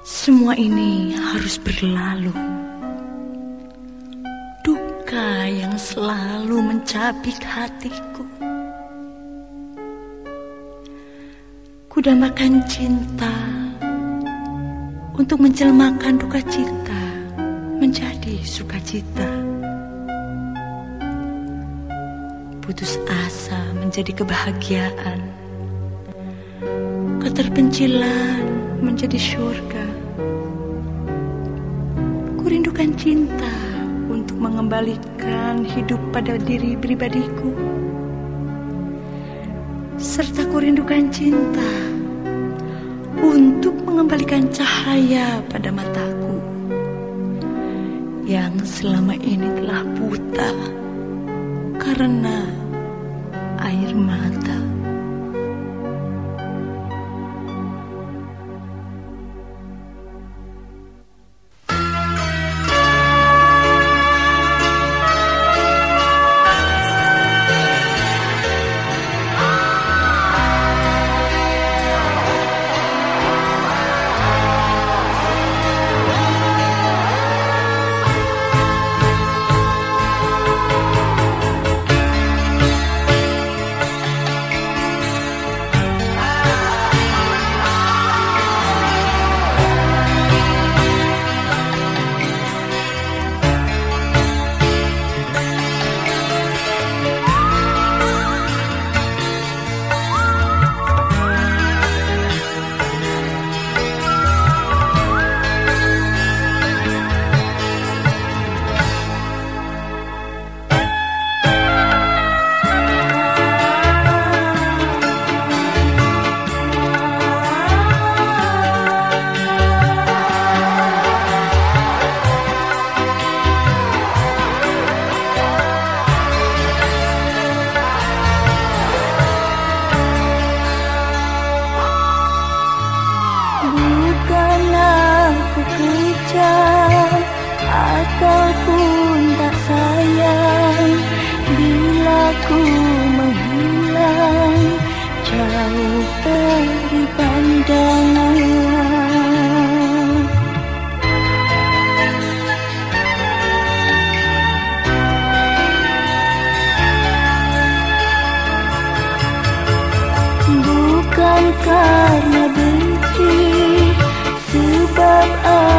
Semua ini harus berlalu. Duka yang selalu mencabik hatiku. Kudamakan cinta untuk menjelmakan duka cita menjadi sukacita. Putus asa menjadi kebahagiaan. Keterpencilan menjadi surga. Kurindukan cinta untuk mengembalikan hidup pada diri pribadiku. Serta kurindukan cinta untuk mengembalikan cahaya pada mataku yang selama ini telah buta karena air mata. Bukan karena benci? Sebab aku